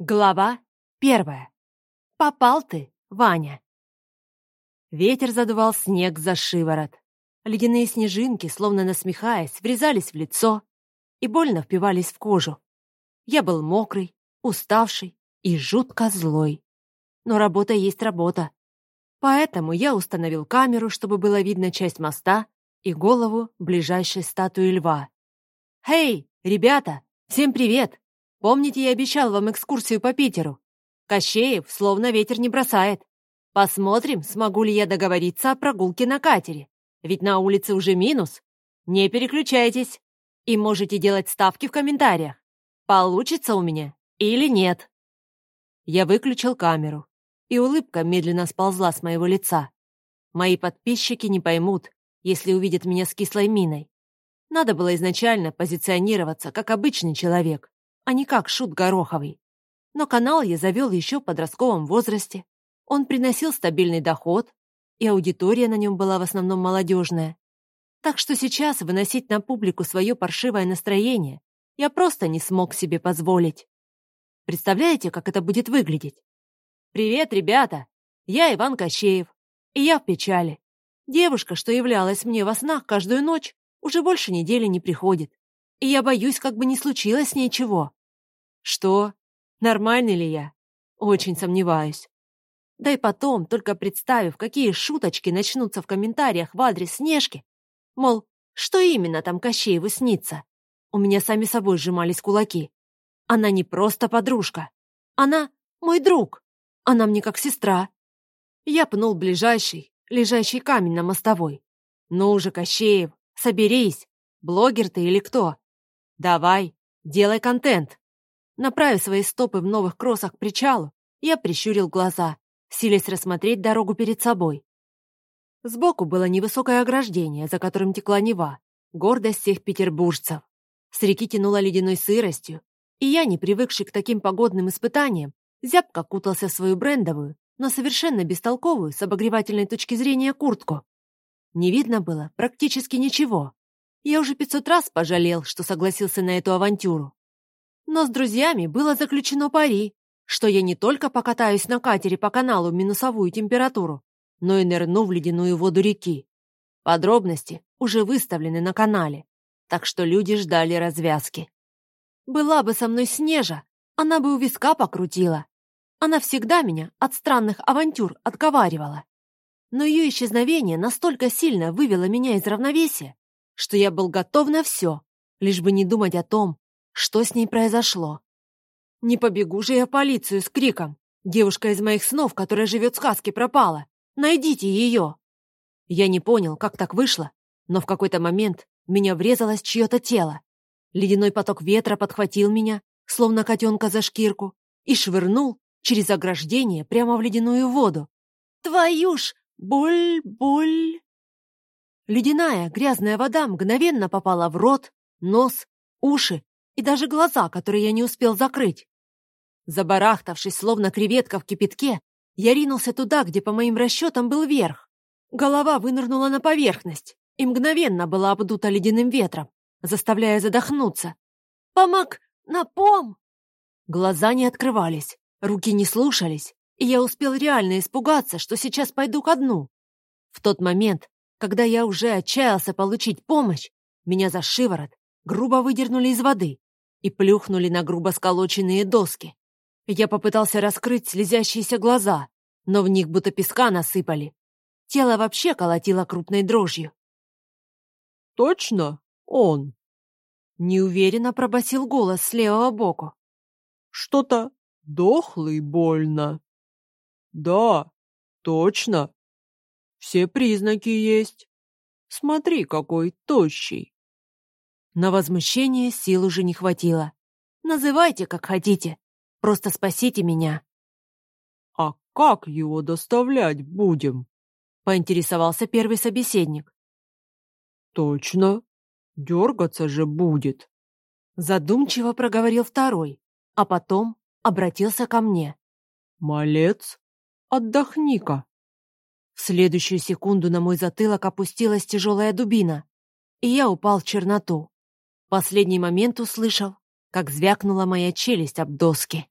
Глава первая. Попал ты, Ваня. Ветер задувал снег за шиворот. Ледяные снежинки, словно насмехаясь, врезались в лицо и больно впивались в кожу. Я был мокрый, уставший и жутко злой. Но работа есть работа. Поэтому я установил камеру, чтобы было видно часть моста и голову ближайшей статуи льва. «Хей, ребята, всем привет! Помните, я обещал вам экскурсию по Питеру? Кощеев словно ветер не бросает. Посмотрим, смогу ли я договориться о прогулке на катере. Ведь на улице уже минус. Не переключайтесь. И можете делать ставки в комментариях. Получится у меня или нет. Я выключил камеру, и улыбка медленно сползла с моего лица. Мои подписчики не поймут, если увидят меня с кислой миной. Надо было изначально позиционироваться как обычный человек, а не как шут Гороховый. Но канал я завел еще в подростковом возрасте. Он приносил стабильный доход, и аудитория на нем была в основном молодежная. Так что сейчас выносить на публику свое паршивое настроение я просто не смог себе позволить. Представляете, как это будет выглядеть? «Привет, ребята! Я Иван Кощеев, и я в печали. Девушка, что являлась мне во снах каждую ночь, уже больше недели не приходит. И я боюсь, как бы не случилось с ней чего. Что? Нормальный ли я? Очень сомневаюсь. Да и потом, только представив, какие шуточки начнутся в комментариях в адрес Снежки, мол, что именно там Кощееву снится, у меня сами собой сжимались кулаки. Она не просто подружка. Она мой друг. Она мне как сестра. Я пнул ближайший, лежащий камень на мостовой. Ну уже, Кощеев, соберись. Блогер ты или кто? Давай, делай контент. Направив свои стопы в новых кроссах к причалу, я прищурил глаза, силясь рассмотреть дорогу перед собой. Сбоку было невысокое ограждение, за которым текла Нева, гордость всех петербуржцев. С реки тянуло ледяной сыростью, и я, не привыкший к таким погодным испытаниям, зябко кутался в свою брендовую, но совершенно бестолковую с обогревательной точки зрения куртку. Не видно было практически ничего. Я уже пятьсот раз пожалел, что согласился на эту авантюру. Но с друзьями было заключено пари, что я не только покатаюсь на катере по каналу в минусовую температуру, но и нырну в ледяную воду реки. Подробности уже выставлены на канале, так что люди ждали развязки. Была бы со мной Снежа, она бы у виска покрутила. Она всегда меня от странных авантюр отговаривала. Но ее исчезновение настолько сильно вывело меня из равновесия, что я был готов на все, лишь бы не думать о том, что с ней произошло. Не побегу же я в полицию с криком. Девушка из моих снов, которая живет в сказке, пропала. Найдите ее. Я не понял, как так вышло, но в какой-то момент меня врезалось чье-то тело. Ледяной поток ветра подхватил меня, словно котенка за шкирку, и швырнул через ограждение прямо в ледяную воду. Твою ж! Боль, боль! Ледяная грязная вода мгновенно попала в рот, нос, уши и даже глаза, которые я не успел закрыть. Забарахтавшись, словно креветка в кипятке, я ринулся туда, где, по моим расчетам, был верх. Голова вынырнула на поверхность и мгновенно была обдута ледяным ветром, заставляя задохнуться. «Помог! На пом!» Глаза не открывались, руки не слушались, и я успел реально испугаться, что сейчас пойду ко дну. В тот момент, когда я уже отчаялся получить помощь, меня за шиворот грубо выдернули из воды и плюхнули на грубо сколоченные доски. Я попытался раскрыть слезящиеся глаза, но в них будто песка насыпали. Тело вообще колотило крупной дрожью. «Точно он?» Неуверенно пробасил голос с левого боку. «Что-то дохлый больно». «Да, точно. Все признаки есть. Смотри, какой тощий». На возмущение сил уже не хватило. Называйте, как хотите. Просто спасите меня. А как его доставлять будем? Поинтересовался первый собеседник. Точно. Дергаться же будет. Задумчиво проговорил второй, а потом обратился ко мне. Малец, отдохни-ка. В следующую секунду на мой затылок опустилась тяжелая дубина, и я упал в черноту последний момент услышал, как звякнула моя челюсть об доски.